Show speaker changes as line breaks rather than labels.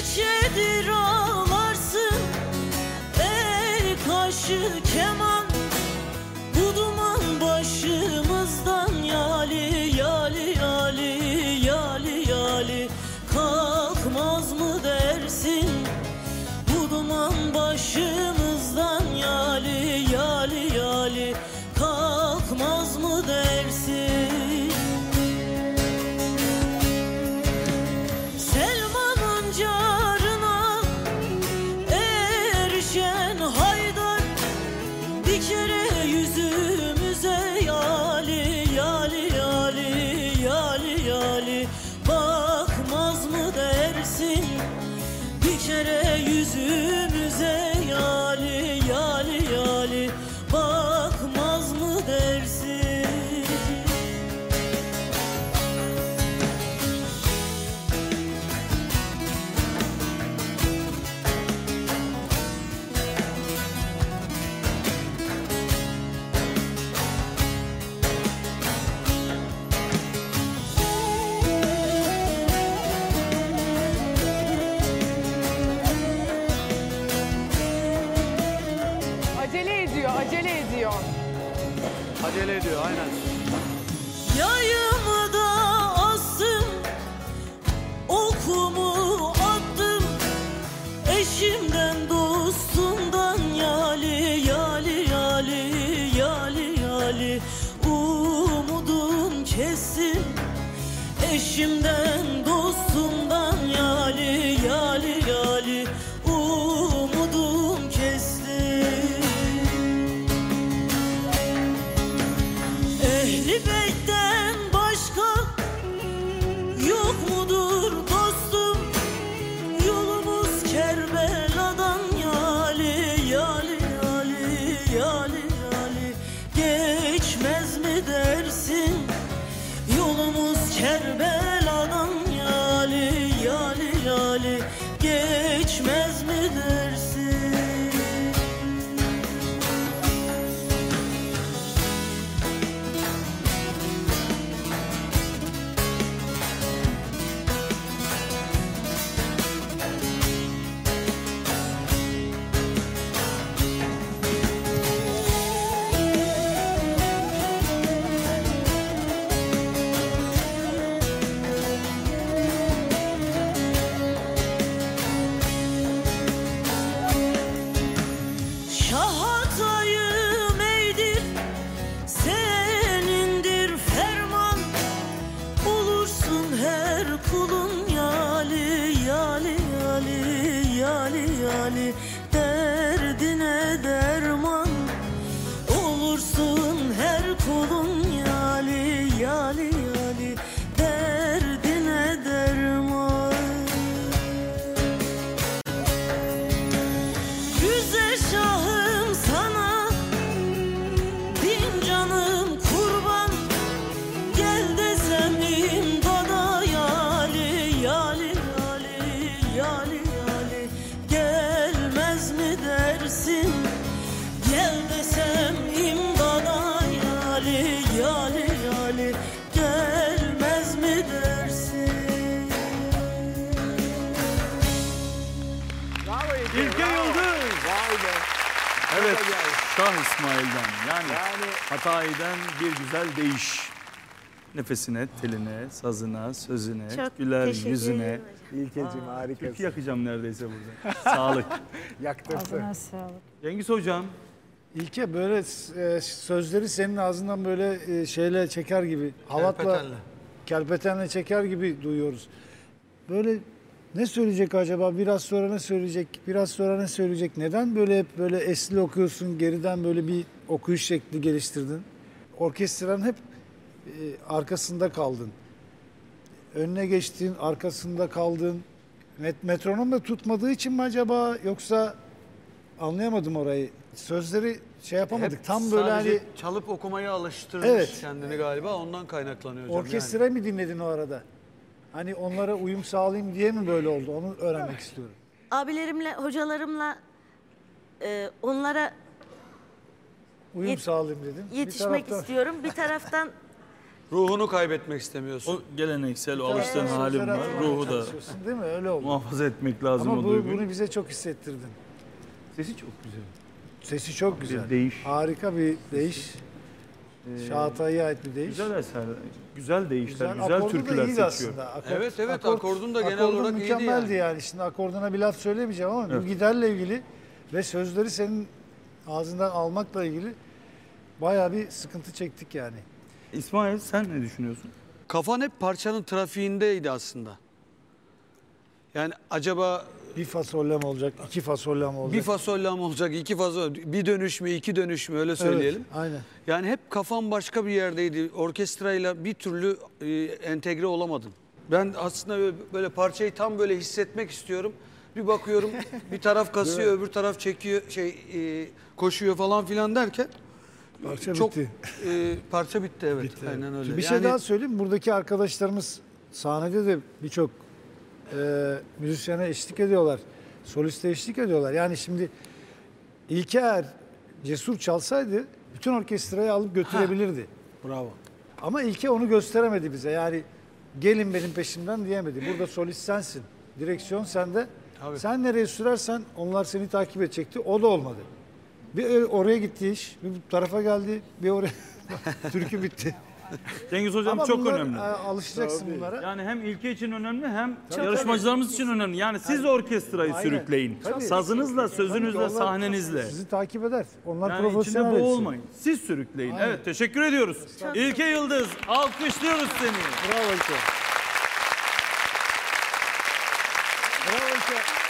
Neçedir ağlarsın. Ey kaşı keman. Bu duman başımızdan. Yali yali yali yali yali. Kalkmaz mı dersin? Bu duman başımızdan kere
Acele ediyor
aynen.
Yayımı da astım Okumu attım Eşimden dostumdan Yali yali yali yali yali Umudum kestim Eşimden dostumdan baby. Yali Derdine derman
İlke.
Yıldız.
Vay be.
Evet. Şah İsmail'den yani,
Yani-
Hatayi'den bir güzel değiş. Nefesine, teline, sazına, sözüne,
Çok
güler yüzüne.
İlkeciğim
Türkü
harikasın.
yakacağım neredeyse burada. Sağlık.
Yaktırsın.
Ağzına sağlık.
Cengiz Hocam.
İlke böyle e, sözleri senin ağzından böyle e, şeyle çeker gibi, halatla,
Kerpetenle.
kerpetenle çeker gibi duyuyoruz. Böyle ne söyleyecek acaba? Biraz sonra ne söyleyecek? Biraz sonra ne söyleyecek? Neden böyle hep böyle esli okuyorsun? Geriden böyle bir okuyuş şekli geliştirdin. Orkestranın hep e, arkasında kaldın. Önüne geçtin, arkasında kaldın. Met metronom da tutmadığı için mi acaba yoksa anlayamadım orayı. Sözleri şey yapamadık.
Hep
Tam böyle hani
çalıp okumaya alıştırmış
Evet.
kendini galiba ondan kaynaklanıyor hocam.
orkestra mı dinledin o arada? Hani onlara uyum sağlayayım diye mi böyle oldu? Onu öğrenmek istiyorum.
Abilerimle, hocalarımla e, onlara
Uyum
Yet-
sağlayayım dedim. Bir
yetişmek
taraftan-
istiyorum. Bir taraftan
Ruhunu kaybetmek istemiyorsun.
O geleneksel o alıştığın
Sözler
halim var. Ruhu da
çalışıyorsun, Değil mi? Öyle oldu.
muhafaza etmek lazım
Ama
o
bu,
duyguyu.
bunu bize çok hissettirdin.
Sesi çok güzel.
Sesi çok güzel.
değiş.
Harika bir değiş. Şahatay'a ait bir değiş.
Güzel eser, güzel değişler, güzel,
da
türküler
iyiydi
seçiyor.
aslında. Akor-
Evet, evet, akordun da genel
akordun
olarak iyiydi
mükemmeldi
yani.
yani. Şimdi akorduna bir laf söylemeyeceğim ama
Evet.
bu giderle ilgili ve sözleri senin ağzından almakla ilgili bayağı bir sıkıntı çektik yani.
İsmail sen ne düşünüyorsun?
Kafan hep parçanın trafiğindeydi aslında. Yani acaba
Bir fasolle mi olacak, iki fasolle mi olacak?
bir fasolla mı olacak, iki fasol, bir dönüş mü, iki dönüş mü öyle
Evet,
söyleyelim.
aynen.
Yani hep kafam başka bir yerdeydi. Orkestrayla bir türlü e, entegre olamadım. Ben aslında böyle, böyle parçayı tam böyle hissetmek istiyorum. Bir bakıyorum bir taraf kasıyor, öbür taraf çekiyor, şey e, koşuyor falan filan derken
Parça
çok
bitti.
e, parça bitti evet. Aynen öyle.
Şimdi bir şey
Yani
daha söyleyeyim. Buradaki arkadaşlarımız sahnede de birçok e, müzisyene eşlik ediyorlar. Soliste eşlik ediyorlar. Yani şimdi İlker cesur çalsaydı bütün orkestrayı alıp götürebilirdi.
Bravo.
Ama İlke onu gösteremedi bize. Yani gelin benim peşimden diyemedi. Burada solist sensin. Direksiyon sende.
Tabii.
Sen nereye sürersen onlar seni takip edecekti. O da olmadı. Bir ö- oraya gitti iş, bir bu tarafa geldi, bir oraya. Türkü bitti.
Cengiz Hocam
Ama
çok
bunlar,
önemli.
e, alışacaksın bunlara.
Yani hem ilke için önemli hem yarışmacılarımız için önemli. Yani siz orkestrayı
Aynen.
sürükleyin.
Tabii.
Sazınızla,
Tabii
sözünüzle,
onlar
sahnenizle.
Sizi takip eder. Onlar
Yani içinde
profesyonel hepsi.
boğulmayın. Siz sürükleyin.
Aynen.
Evet teşekkür ediyoruz. İlke Yıldız alkışlıyoruz seni.
Bravo İlke. Bravo İlke.